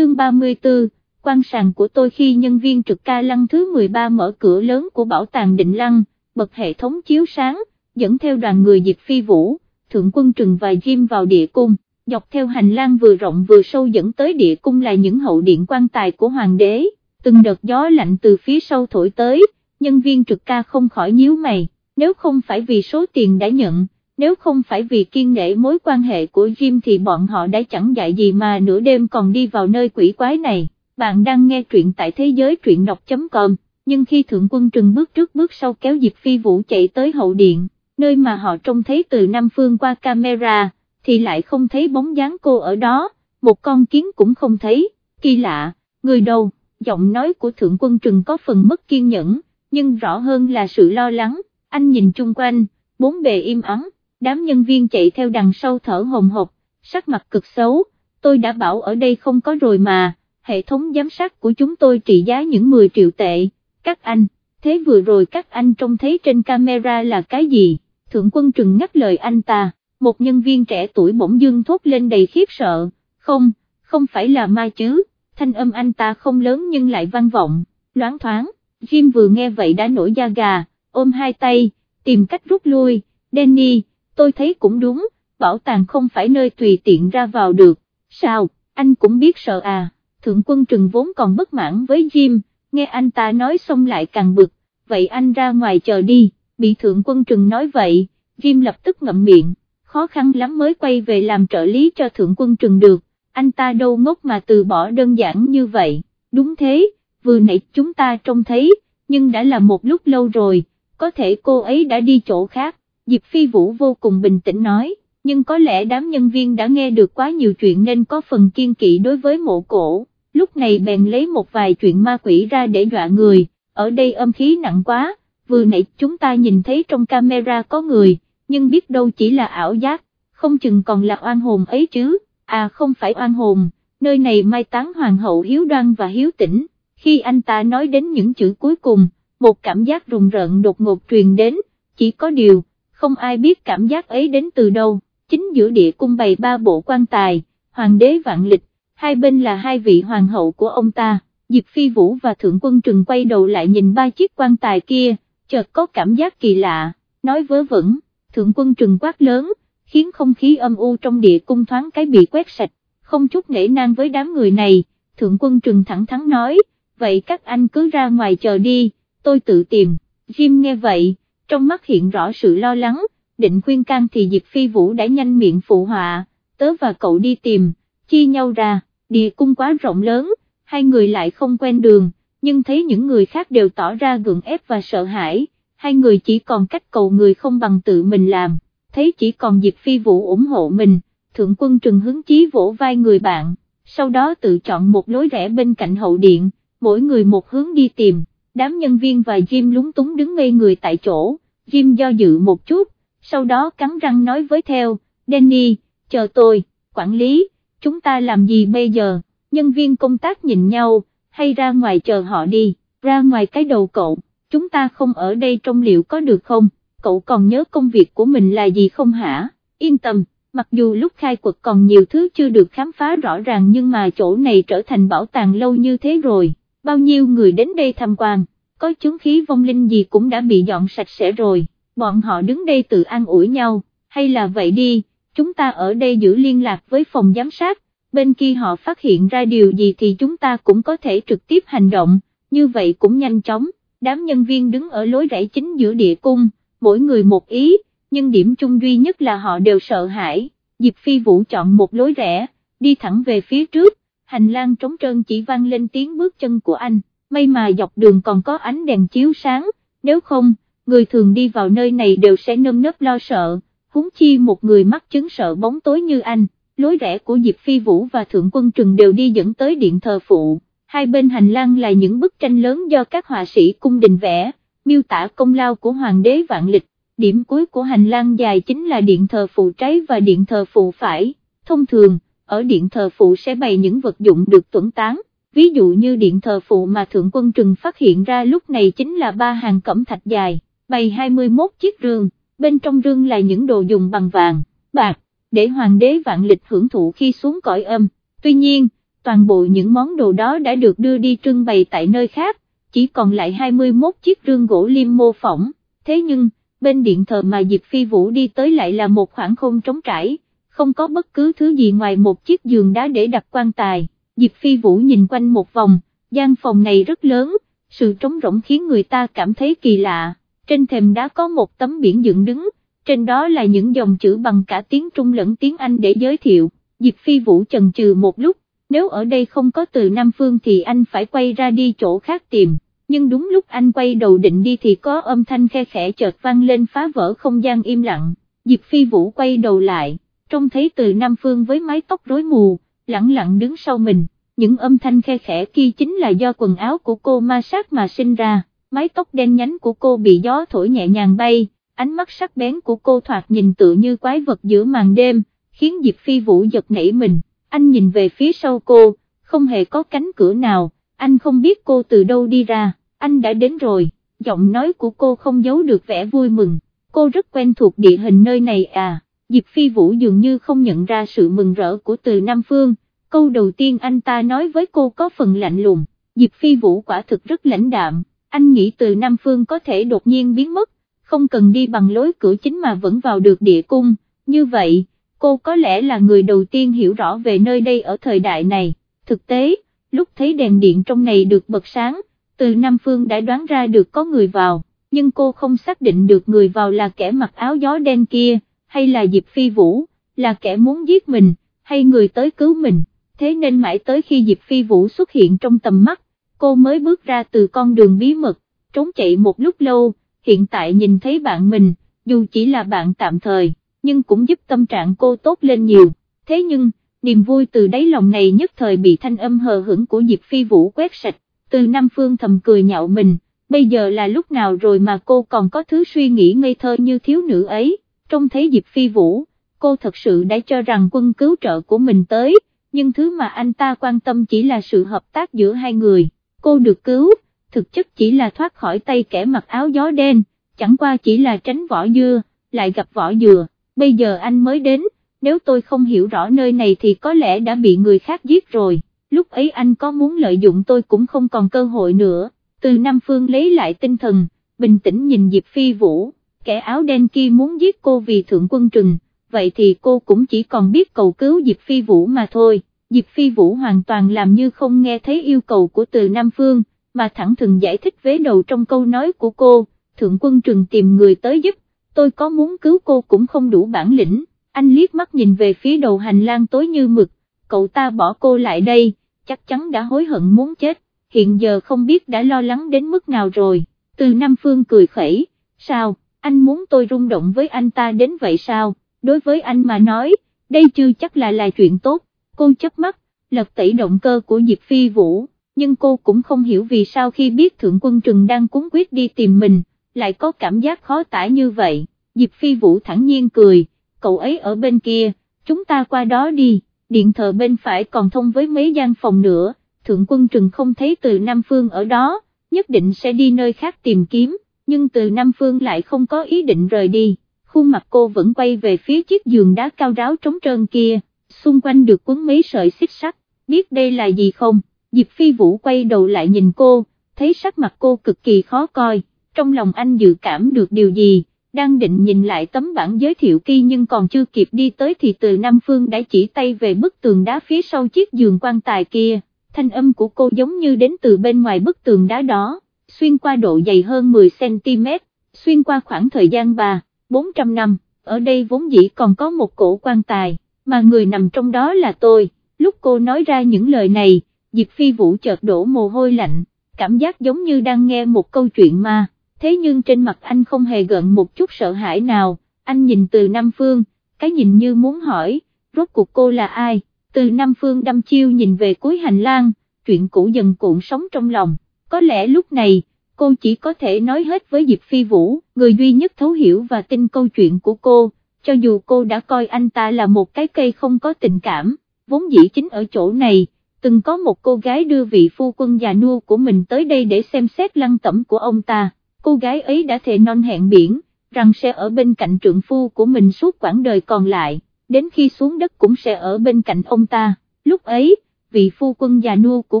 chương 34, quan sàng của tôi khi nhân viên trực ca lăng thứ 13 mở cửa lớn của bảo tàng định lăng, bật hệ thống chiếu sáng, dẫn theo đoàn người Diệp Phi Vũ, Thượng Quân Trừng và Jim vào địa cung, dọc theo hành lang vừa rộng vừa sâu dẫn tới địa cung là những hậu điện quan tài của hoàng đế, từng đợt gió lạnh từ phía sau thổi tới, nhân viên trực ca không khỏi nhíu mày, nếu không phải vì số tiền đã nhận, nếu không phải vì kiên nể mối quan hệ của Jim thì bọn họ đã chẳng dạy gì mà nửa đêm còn đi vào nơi quỷ quái này. Bạn đang nghe truyện tại thế giới truyện đọc.com, nhưng khi Thượng Quân Trừng bước trước bước sau kéo Diệp Phi Vũ chạy tới hậu điện, nơi mà họ trông thấy từ Nam Phương qua camera, thì lại không thấy bóng dáng cô ở đó, một con kiến cũng không thấy, kỳ lạ, người đâu, giọng nói của Thượng Quân Trừng có phần mất kiên nhẫn, nhưng rõ hơn là sự lo lắng, anh nhìn chung quanh, bốn bề im ắng đám nhân viên chạy theo đằng sau thở hồng hộc, sắc mặt cực xấu, tôi đã bảo ở đây không có rồi mà, hệ thống giám sát của chúng tôi trị giá những 10 triệu tệ, các anh, thế vừa rồi các anh trông thấy trên camera là cái gì, thượng quân trừng ngắt lời anh ta, một nhân viên trẻ tuổi bỗng dưng thốt lên đầy khiếp sợ, không, không phải là ma chứ, thanh âm anh ta không lớn nhưng lại vang vọng, loáng thoáng, Jim vừa nghe vậy đã nổi da gà, ôm hai tay, tìm cách rút lui, Danny, tôi thấy cũng đúng, bảo tàng không phải nơi tùy tiện ra vào được, sao, anh cũng biết sợ à, thượng quân trừng vốn còn bất mãn với Jim, nghe anh ta nói xong lại càng bực, vậy anh ra ngoài chờ đi, bị thượng quân trừng nói vậy, Jim lập tức ngậm miệng, khó khăn lắm mới quay về làm trợ lý cho thượng quân trừng được, anh ta đâu ngốc mà từ bỏ đơn giản như vậy, đúng thế, vừa nãy chúng ta trông thấy, nhưng đã là một lúc lâu rồi, có thể cô ấy đã đi chỗ khác, Diệp Phi Vũ vô cùng bình tĩnh nói, nhưng có lẽ đám nhân viên đã nghe được quá nhiều chuyện nên có phần kiên kỵ đối với mộ cổ, lúc này bèn lấy một vài chuyện ma quỷ ra để dọa người, ở đây âm khí nặng quá, vừa nãy chúng ta nhìn thấy trong camera có người, nhưng biết đâu chỉ là ảo giác, không chừng còn là oan hồn ấy chứ, à không phải oan hồn, nơi này mai táng hoàng hậu hiếu đoan và hiếu tĩnh, khi anh ta nói đến những chữ cuối cùng, một cảm giác rùng rợn đột ngột truyền đến, chỉ có điều, không ai biết cảm giác ấy đến từ đâu, chính giữa địa cung bày ba bộ quan tài, hoàng đế vạn lịch, hai bên là hai vị hoàng hậu của ông ta, Diệp Phi Vũ và Thượng Quân Trừng quay đầu lại nhìn ba chiếc quan tài kia, chợt có cảm giác kỳ lạ, nói vớ vẩn, Thượng Quân Trừng quát lớn, khiến không khí âm u trong địa cung thoáng cái bị quét sạch, không chút nể nang với đám người này, Thượng Quân Trừng thẳng thắn nói, vậy các anh cứ ra ngoài chờ đi, tôi tự tìm, Jim nghe vậy, trong mắt hiện rõ sự lo lắng, định khuyên can thì Diệp Phi Vũ đã nhanh miệng phụ họa, tớ và cậu đi tìm, chia nhau ra, địa cung quá rộng lớn, hai người lại không quen đường, nhưng thấy những người khác đều tỏ ra gượng ép và sợ hãi, hai người chỉ còn cách cầu người không bằng tự mình làm, thấy chỉ còn Diệp Phi Vũ ủng hộ mình, Thượng quân Trừng hứng chí vỗ vai người bạn, sau đó tự chọn một lối rẽ bên cạnh hậu điện, mỗi người một hướng đi tìm đám nhân viên và Jim lúng túng đứng ngây người tại chỗ, Jim do dự một chút, sau đó cắn răng nói với theo, Danny, chờ tôi, quản lý, chúng ta làm gì bây giờ, nhân viên công tác nhìn nhau, hay ra ngoài chờ họ đi, ra ngoài cái đầu cậu, chúng ta không ở đây trong liệu có được không, cậu còn nhớ công việc của mình là gì không hả, yên tâm. Mặc dù lúc khai quật còn nhiều thứ chưa được khám phá rõ ràng nhưng mà chỗ này trở thành bảo tàng lâu như thế rồi, bao nhiêu người đến đây tham quan, có chứng khí vong linh gì cũng đã bị dọn sạch sẽ rồi, bọn họ đứng đây tự an ủi nhau, hay là vậy đi, chúng ta ở đây giữ liên lạc với phòng giám sát, bên kia họ phát hiện ra điều gì thì chúng ta cũng có thể trực tiếp hành động, như vậy cũng nhanh chóng, đám nhân viên đứng ở lối rẽ chính giữa địa cung, mỗi người một ý, nhưng điểm chung duy nhất là họ đều sợ hãi, Diệp Phi Vũ chọn một lối rẽ, đi thẳng về phía trước, hành lang trống trơn chỉ vang lên tiếng bước chân của anh, may mà dọc đường còn có ánh đèn chiếu sáng, nếu không, người thường đi vào nơi này đều sẽ nâm nớp lo sợ, huống chi một người mắc chứng sợ bóng tối như anh, lối rẽ của Diệp Phi Vũ và Thượng Quân Trừng đều đi dẫn tới điện thờ phụ, hai bên hành lang là những bức tranh lớn do các họa sĩ cung đình vẽ, miêu tả công lao của Hoàng đế Vạn Lịch, điểm cuối của hành lang dài chính là điện thờ phụ trái và điện thờ phụ phải, thông thường, ở điện thờ phụ sẽ bày những vật dụng được tuẩn tán, ví dụ như điện thờ phụ mà Thượng Quân Trừng phát hiện ra lúc này chính là ba hàng cẩm thạch dài, bày 21 chiếc rương, bên trong rương là những đồ dùng bằng vàng, bạc, để hoàng đế vạn lịch hưởng thụ khi xuống cõi âm, tuy nhiên, toàn bộ những món đồ đó đã được đưa đi trưng bày tại nơi khác, chỉ còn lại 21 chiếc rương gỗ liêm mô phỏng, thế nhưng, bên điện thờ mà Diệp Phi Vũ đi tới lại là một khoảng không trống trải, không có bất cứ thứ gì ngoài một chiếc giường đá để đặt quan tài, Diệp Phi Vũ nhìn quanh một vòng, gian phòng này rất lớn, sự trống rỗng khiến người ta cảm thấy kỳ lạ, trên thềm đá có một tấm biển dựng đứng, trên đó là những dòng chữ bằng cả tiếng Trung lẫn tiếng Anh để giới thiệu, Diệp Phi Vũ chần chừ một lúc, nếu ở đây không có từ Nam Phương thì anh phải quay ra đi chỗ khác tìm, nhưng đúng lúc anh quay đầu định đi thì có âm thanh khe khẽ chợt vang lên phá vỡ không gian im lặng, Diệp Phi Vũ quay đầu lại, trông thấy từ Nam Phương với mái tóc rối mù, lặng lặng đứng sau mình, những âm thanh khe khẽ kia chính là do quần áo của cô ma sát mà sinh ra, mái tóc đen nhánh của cô bị gió thổi nhẹ nhàng bay, ánh mắt sắc bén của cô thoạt nhìn tự như quái vật giữa màn đêm, khiến Diệp Phi Vũ giật nảy mình, anh nhìn về phía sau cô, không hề có cánh cửa nào, anh không biết cô từ đâu đi ra, anh đã đến rồi, giọng nói của cô không giấu được vẻ vui mừng, cô rất quen thuộc địa hình nơi này à, Diệp Phi Vũ dường như không nhận ra sự mừng rỡ của từ Nam Phương, câu đầu tiên anh ta nói với cô có phần lạnh lùng, Diệp Phi Vũ quả thực rất lãnh đạm, anh nghĩ từ Nam Phương có thể đột nhiên biến mất, không cần đi bằng lối cửa chính mà vẫn vào được địa cung, như vậy, cô có lẽ là người đầu tiên hiểu rõ về nơi đây ở thời đại này, thực tế, lúc thấy đèn điện trong này được bật sáng, từ Nam Phương đã đoán ra được có người vào, nhưng cô không xác định được người vào là kẻ mặc áo gió đen kia, hay là Diệp Phi Vũ, là kẻ muốn giết mình, hay người tới cứu mình, thế nên mãi tới khi Diệp Phi Vũ xuất hiện trong tầm mắt, cô mới bước ra từ con đường bí mật, trốn chạy một lúc lâu, hiện tại nhìn thấy bạn mình, dù chỉ là bạn tạm thời, nhưng cũng giúp tâm trạng cô tốt lên nhiều, thế nhưng, niềm vui từ đáy lòng này nhất thời bị thanh âm hờ hững của Diệp Phi Vũ quét sạch, từ Nam Phương thầm cười nhạo mình, bây giờ là lúc nào rồi mà cô còn có thứ suy nghĩ ngây thơ như thiếu nữ ấy, trông thấy Diệp Phi Vũ, cô thật sự đã cho rằng quân cứu trợ của mình tới, nhưng thứ mà anh ta quan tâm chỉ là sự hợp tác giữa hai người, cô được cứu, thực chất chỉ là thoát khỏi tay kẻ mặc áo gió đen, chẳng qua chỉ là tránh vỏ dưa, lại gặp vỏ dừa, bây giờ anh mới đến, nếu tôi không hiểu rõ nơi này thì có lẽ đã bị người khác giết rồi, lúc ấy anh có muốn lợi dụng tôi cũng không còn cơ hội nữa, từ Nam Phương lấy lại tinh thần, bình tĩnh nhìn Diệp Phi Vũ, kẻ áo đen kia muốn giết cô vì thượng quân trừng, vậy thì cô cũng chỉ còn biết cầu cứu Diệp Phi Vũ mà thôi, Diệp Phi Vũ hoàn toàn làm như không nghe thấy yêu cầu của từ Nam Phương, mà thẳng thừng giải thích vế đầu trong câu nói của cô, thượng quân trừng tìm người tới giúp, tôi có muốn cứu cô cũng không đủ bản lĩnh, anh liếc mắt nhìn về phía đầu hành lang tối như mực, cậu ta bỏ cô lại đây, chắc chắn đã hối hận muốn chết, hiện giờ không biết đã lo lắng đến mức nào rồi, từ Nam Phương cười khẩy, sao, anh muốn tôi rung động với anh ta đến vậy sao, đối với anh mà nói, đây chưa chắc là là chuyện tốt, cô chấp mắt, lật tẩy động cơ của Diệp Phi Vũ nhưng cô cũng không hiểu vì sao khi biết Thượng Quân Trừng đang cúng quyết đi tìm mình, lại có cảm giác khó tả như vậy, Diệp Phi Vũ thẳng nhiên cười, cậu ấy ở bên kia, chúng ta qua đó đi, điện thờ bên phải còn thông với mấy gian phòng nữa, Thượng Quân Trừng không thấy từ Nam Phương ở đó, nhất định sẽ đi nơi khác tìm kiếm, nhưng từ Nam Phương lại không có ý định rời đi, khuôn mặt cô vẫn quay về phía chiếc giường đá cao ráo trống trơn kia, xung quanh được quấn mấy sợi xích sắt, biết đây là gì không? Diệp Phi Vũ quay đầu lại nhìn cô, thấy sắc mặt cô cực kỳ khó coi, trong lòng anh dự cảm được điều gì, đang định nhìn lại tấm bản giới thiệu kia nhưng còn chưa kịp đi tới thì từ Nam Phương đã chỉ tay về bức tường đá phía sau chiếc giường quan tài kia, thanh âm của cô giống như đến từ bên ngoài bức tường đá đó, xuyên qua độ dày hơn 10cm, xuyên qua khoảng thời gian 3, 400 năm, ở đây vốn dĩ còn có một cổ quan tài, mà người nằm trong đó là tôi, lúc cô nói ra những lời này, Diệp Phi Vũ chợt đổ mồ hôi lạnh, cảm giác giống như đang nghe một câu chuyện ma, thế nhưng trên mặt anh không hề gợn một chút sợ hãi nào, anh nhìn từ Nam Phương, cái nhìn như muốn hỏi, rốt cuộc cô là ai, từ Nam Phương đâm chiêu nhìn về cuối hành lang, chuyện cũ dần cuộn sống trong lòng, có lẽ lúc này, cô chỉ có thể nói hết với Diệp Phi Vũ, người duy nhất thấu hiểu và tin câu chuyện của cô, cho dù cô đã coi anh ta là một cái cây không có tình cảm, vốn dĩ chính ở chỗ này từng có một cô gái đưa vị phu quân già nua của mình tới đây để xem xét lăng tẩm của ông ta, cô gái ấy đã thề non hẹn biển, rằng sẽ ở bên cạnh trượng phu của mình suốt quãng đời còn lại, đến khi xuống đất cũng sẽ ở bên cạnh ông ta, lúc ấy, vị phu quân già nua của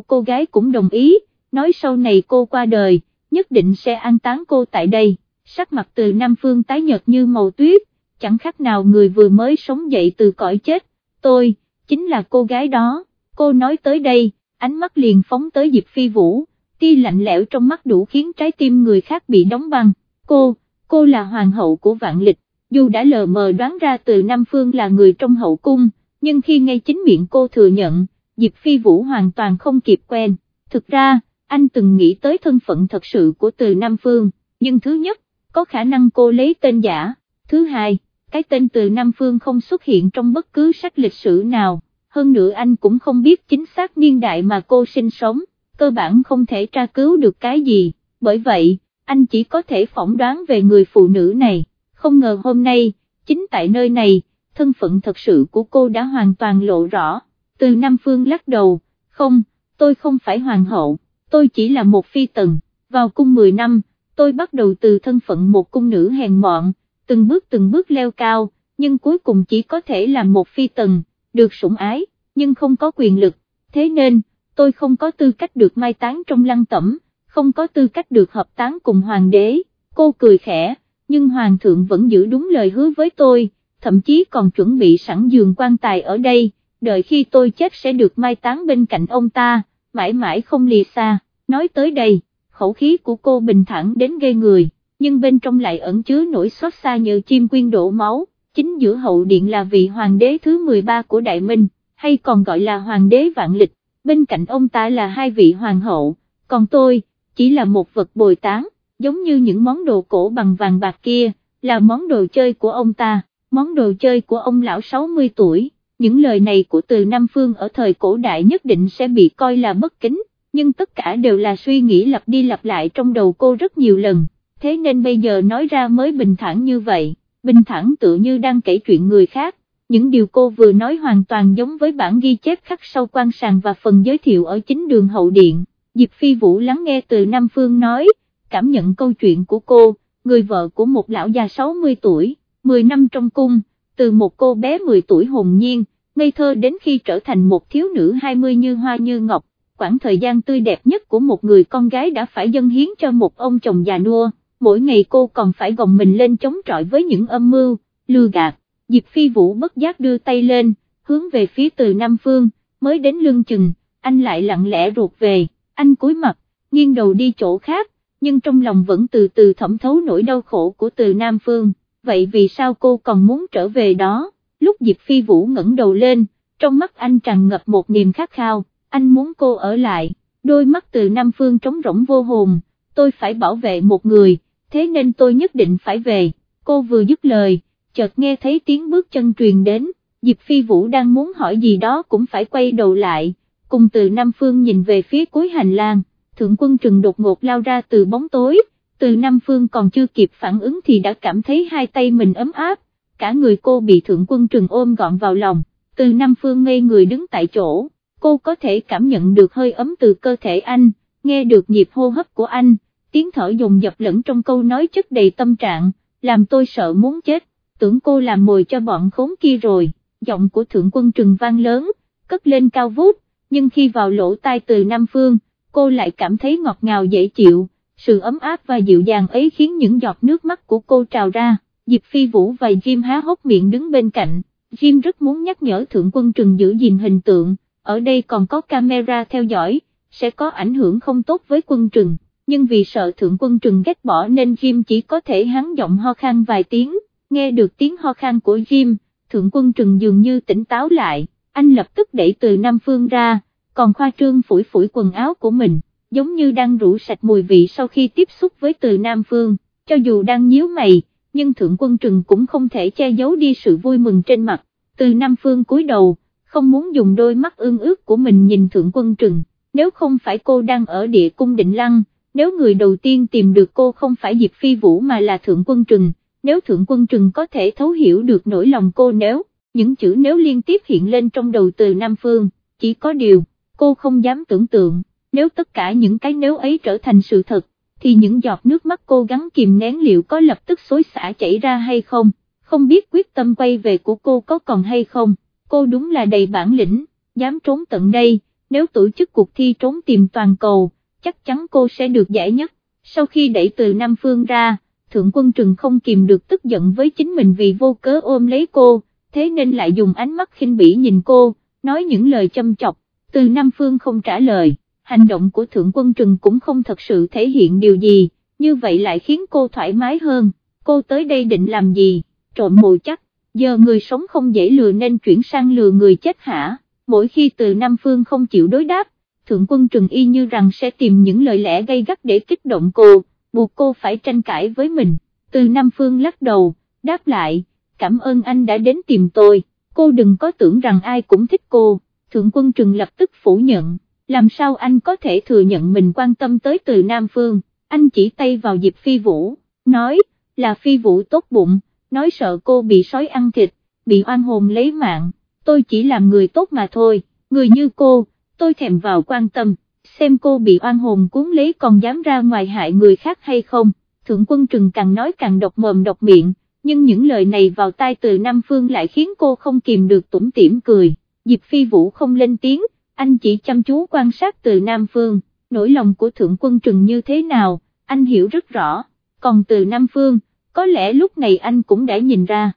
cô gái cũng đồng ý, nói sau này cô qua đời, nhất định sẽ an táng cô tại đây, sắc mặt từ Nam Phương tái nhợt như màu tuyết, chẳng khác nào người vừa mới sống dậy từ cõi chết, tôi, chính là cô gái đó, cô nói tới đây, ánh mắt liền phóng tới Diệp Phi Vũ, tia lạnh lẽo trong mắt đủ khiến trái tim người khác bị đóng băng, cô, cô là hoàng hậu của vạn lịch, dù đã lờ mờ đoán ra từ Nam Phương là người trong hậu cung, nhưng khi ngay chính miệng cô thừa nhận, Diệp Phi Vũ hoàn toàn không kịp quen, thực ra, anh từng nghĩ tới thân phận thật sự của từ Nam Phương, nhưng thứ nhất, có khả năng cô lấy tên giả, thứ hai, cái tên từ Nam Phương không xuất hiện trong bất cứ sách lịch sử nào, hơn nữa anh cũng không biết chính xác niên đại mà cô sinh sống, cơ bản không thể tra cứu được cái gì, bởi vậy, anh chỉ có thể phỏng đoán về người phụ nữ này, không ngờ hôm nay, chính tại nơi này, thân phận thật sự của cô đã hoàn toàn lộ rõ, từ Nam Phương lắc đầu, không, tôi không phải hoàng hậu, tôi chỉ là một phi tần, vào cung 10 năm, tôi bắt đầu từ thân phận một cung nữ hèn mọn, từng bước từng bước leo cao, nhưng cuối cùng chỉ có thể là một phi tần, được sủng ái, nhưng không có quyền lực, thế nên, tôi không có tư cách được mai táng trong lăng tẩm, không có tư cách được hợp táng cùng hoàng đế, cô cười khẽ, nhưng hoàng thượng vẫn giữ đúng lời hứa với tôi, thậm chí còn chuẩn bị sẵn giường quan tài ở đây, đợi khi tôi chết sẽ được mai táng bên cạnh ông ta, mãi mãi không lìa xa, nói tới đây, khẩu khí của cô bình thản đến gây người, nhưng bên trong lại ẩn chứa nỗi xót xa như chim quyên đổ máu, chính giữa hậu điện là vị hoàng đế thứ 13 của Đại Minh, hay còn gọi là hoàng đế vạn lịch, bên cạnh ông ta là hai vị hoàng hậu, còn tôi, chỉ là một vật bồi tán, giống như những món đồ cổ bằng vàng bạc kia, là món đồ chơi của ông ta, món đồ chơi của ông lão 60 tuổi. Những lời này của từ Nam Phương ở thời cổ đại nhất định sẽ bị coi là bất kính, nhưng tất cả đều là suy nghĩ lặp đi lặp lại trong đầu cô rất nhiều lần, thế nên bây giờ nói ra mới bình thản như vậy, bình thản tự như đang kể chuyện người khác, những điều cô vừa nói hoàn toàn giống với bản ghi chép khắc sau quan sàng và phần giới thiệu ở chính đường hậu điện, Diệp Phi Vũ lắng nghe từ Nam Phương nói, cảm nhận câu chuyện của cô, người vợ của một lão già 60 tuổi, 10 năm trong cung, từ một cô bé 10 tuổi hồn nhiên, ngây thơ đến khi trở thành một thiếu nữ 20 như hoa như ngọc, quãng thời gian tươi đẹp nhất của một người con gái đã phải dâng hiến cho một ông chồng già nua, mỗi ngày cô còn phải gồng mình lên chống trọi với những âm mưu, lừa gạt, Diệp Phi Vũ bất giác đưa tay lên, hướng về phía từ Nam Phương, mới đến lưng chừng, anh lại lặng lẽ ruột về, anh cúi mặt, nghiêng đầu đi chỗ khác, nhưng trong lòng vẫn từ từ thẩm thấu nỗi đau khổ của từ Nam Phương, vậy vì sao cô còn muốn trở về đó, lúc Diệp Phi Vũ ngẩng đầu lên, trong mắt anh tràn ngập một niềm khát khao, anh muốn cô ở lại, đôi mắt từ Nam Phương trống rỗng vô hồn, tôi phải bảo vệ một người, thế nên tôi nhất định phải về, cô vừa dứt lời, chợt nghe thấy tiếng bước chân truyền đến, Diệp Phi Vũ đang muốn hỏi gì đó cũng phải quay đầu lại, cùng từ Nam Phương nhìn về phía cuối hành lang, thượng quân trừng đột ngột lao ra từ bóng tối, từ Nam Phương còn chưa kịp phản ứng thì đã cảm thấy hai tay mình ấm áp, cả người cô bị thượng quân trừng ôm gọn vào lòng, từ Nam Phương ngây người đứng tại chỗ, cô có thể cảm nhận được hơi ấm từ cơ thể anh, nghe được nhịp hô hấp của anh, tiếng thở dồn dập lẫn trong câu nói chất đầy tâm trạng, làm tôi sợ muốn chết, tưởng cô làm mồi cho bọn khốn kia rồi, giọng của thượng quân trừng vang lớn, cất lên cao vút, nhưng khi vào lỗ tai từ Nam Phương, cô lại cảm thấy ngọt ngào dễ chịu, sự ấm áp và dịu dàng ấy khiến những giọt nước mắt của cô trào ra, Diệp Phi Vũ và Jim há hốc miệng đứng bên cạnh, Jim rất muốn nhắc nhở thượng quân trừng giữ gìn hình tượng, ở đây còn có camera theo dõi, sẽ có ảnh hưởng không tốt với quân trừng, nhưng vì sợ thượng quân trừng ghét bỏ nên Jim chỉ có thể hắn giọng ho khan vài tiếng, nghe được tiếng ho khan của Jim, thượng quân trừng dường như tỉnh táo lại, anh lập tức đẩy từ Nam Phương ra, còn khoa trương phủi phủi quần áo của mình, giống như đang rủ sạch mùi vị sau khi tiếp xúc với từ Nam Phương, cho dù đang nhíu mày, nhưng thượng quân trừng cũng không thể che giấu đi sự vui mừng trên mặt, từ Nam Phương cúi đầu, không muốn dùng đôi mắt ương ước của mình nhìn thượng quân trừng, nếu không phải cô đang ở địa cung định lăng, nếu người đầu tiên tìm được cô không phải Diệp Phi Vũ mà là thượng quân trừng, nếu thượng quân trừng có thể thấu hiểu được nỗi lòng cô nếu, những chữ nếu liên tiếp hiện lên trong đầu từ Nam Phương, chỉ có điều, cô không dám tưởng tượng, nếu tất cả những cái nếu ấy trở thành sự thật, thì những giọt nước mắt cô gắng kìm nén liệu có lập tức xối xả chảy ra hay không, không biết quyết tâm quay về của cô có còn hay không, cô đúng là đầy bản lĩnh, dám trốn tận đây, nếu tổ chức cuộc thi trốn tìm toàn cầu, chắc chắn cô sẽ được giải nhất. Sau khi đẩy từ Nam Phương ra, Thượng Quân Trừng không kìm được tức giận với chính mình vì vô cớ ôm lấy cô, thế nên lại dùng ánh mắt khinh bỉ nhìn cô, nói những lời châm chọc, từ Nam Phương không trả lời, hành động của Thượng Quân Trừng cũng không thật sự thể hiện điều gì, như vậy lại khiến cô thoải mái hơn, cô tới đây định làm gì, trộm mồi chắc, giờ người sống không dễ lừa nên chuyển sang lừa người chết hả, mỗi khi từ Nam Phương không chịu đối đáp, Thượng Quân Trừng y như rằng sẽ tìm những lời lẽ gây gắt để kích động cô, buộc cô phải tranh cãi với mình, từ Nam Phương lắc đầu, đáp lại, cảm ơn anh đã đến tìm tôi, cô đừng có tưởng rằng ai cũng thích cô, Thượng Quân Trừng lập tức phủ nhận, làm sao anh có thể thừa nhận mình quan tâm tới từ Nam Phương, anh chỉ tay vào Diệp Phi Vũ, nói, là Phi Vũ tốt bụng, nói sợ cô bị sói ăn thịt, bị oan hồn lấy mạng, tôi chỉ làm người tốt mà thôi, người như cô, tôi thèm vào quan tâm, xem cô bị oan hồn cuốn lấy còn dám ra ngoài hại người khác hay không, thượng quân trừng càng nói càng độc mồm độc miệng, nhưng những lời này vào tai từ Nam Phương lại khiến cô không kìm được tủm tỉm cười, Diệp Phi Vũ không lên tiếng, anh chỉ chăm chú quan sát từ Nam Phương, nỗi lòng của thượng quân trừng như thế nào, anh hiểu rất rõ, còn từ Nam Phương, có lẽ lúc này anh cũng đã nhìn ra.